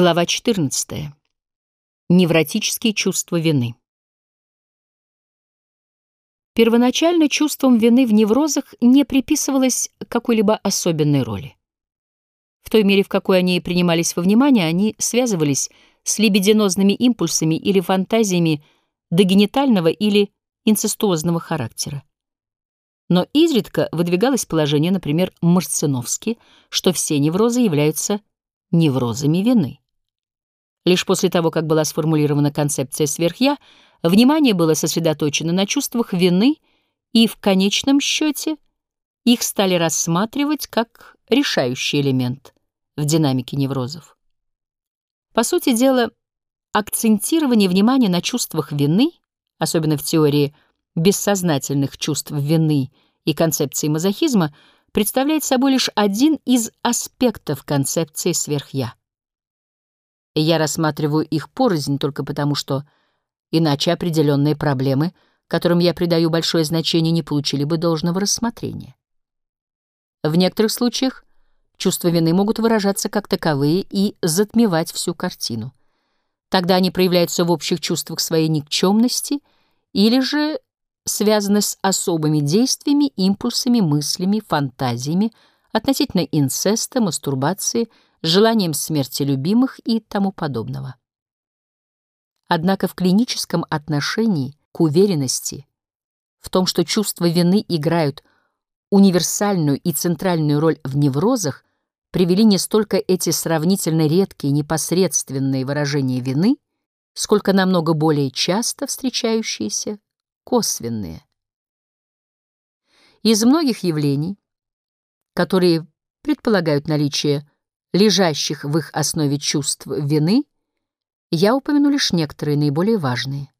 Глава 14. Невротические чувства вины. Первоначально чувствам вины в неврозах не приписывалось какой-либо особенной роли. В той мере, в какой они принимались во внимание, они связывались с либидинозными импульсами или фантазиями догенитального или инцестуозного характера. Но изредка выдвигалось положение, например, Марциновски, что все неврозы являются неврозами вины. Лишь после того, как была сформулирована концепция сверхя, внимание было сосредоточено на чувствах вины, и в конечном счете их стали рассматривать как решающий элемент в динамике неврозов. По сути дела, акцентирование внимания на чувствах вины, особенно в теории бессознательных чувств вины и концепции мазохизма, представляет собой лишь один из аспектов концепции сверхя. Я рассматриваю их порознь только потому, что иначе определенные проблемы, которым я придаю большое значение, не получили бы должного рассмотрения. В некоторых случаях чувства вины могут выражаться как таковые и затмевать всю картину. Тогда они проявляются в общих чувствах своей никчемности или же связаны с особыми действиями, импульсами, мыслями, фантазиями относительно инцеста, мастурбации, желанием смерти любимых и тому подобного. Однако в клиническом отношении к уверенности в том, что чувства вины играют универсальную и центральную роль в неврозах, привели не столько эти сравнительно редкие непосредственные выражения вины, сколько намного более часто встречающиеся косвенные. Из многих явлений, которые предполагают наличие лежащих в их основе чувств вины, я упомяну лишь некоторые наиболее важные.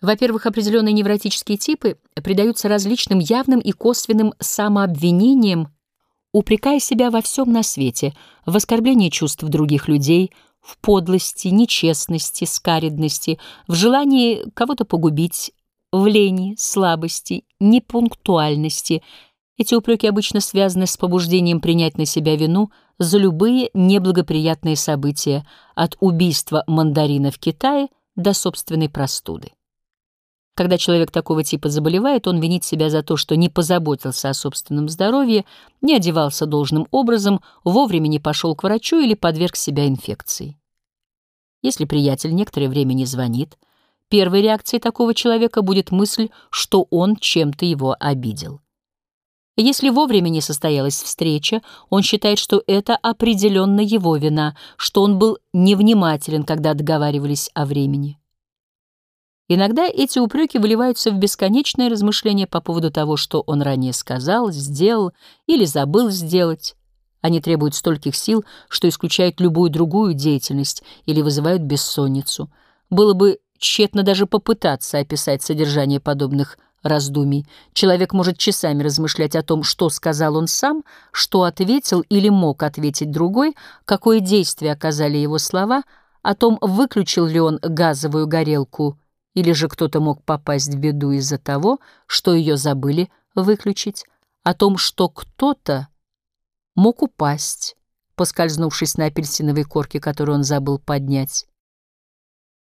Во-первых, определенные невротические типы придаются различным явным и косвенным самообвинениям, упрекая себя во всем на свете, в оскорблении чувств других людей — в подлости, нечестности, скаридности, в желании кого-то погубить, в лени, слабости, непунктуальности. Эти упреки обычно связаны с побуждением принять на себя вину за любые неблагоприятные события, от убийства мандарина в Китае до собственной простуды. Когда человек такого типа заболевает, он винит себя за то, что не позаботился о собственном здоровье, не одевался должным образом, вовремя не пошел к врачу или подверг себя инфекции. Если приятель некоторое время не звонит, первой реакцией такого человека будет мысль, что он чем-то его обидел. Если вовремя не состоялась встреча, он считает, что это определенно его вина, что он был невнимателен, когда договаривались о времени. Иногда эти упреки выливаются в бесконечное размышление по поводу того, что он ранее сказал, сделал или забыл сделать. Они требуют стольких сил, что исключают любую другую деятельность или вызывают бессонницу. Было бы тщетно даже попытаться описать содержание подобных раздумий. Человек может часами размышлять о том, что сказал он сам, что ответил или мог ответить другой, какое действие оказали его слова, о том, выключил ли он газовую горелку или же кто-то мог попасть в беду из-за того, что ее забыли выключить, о том, что кто-то мог упасть, поскользнувшись на апельсиновой корке, которую он забыл поднять.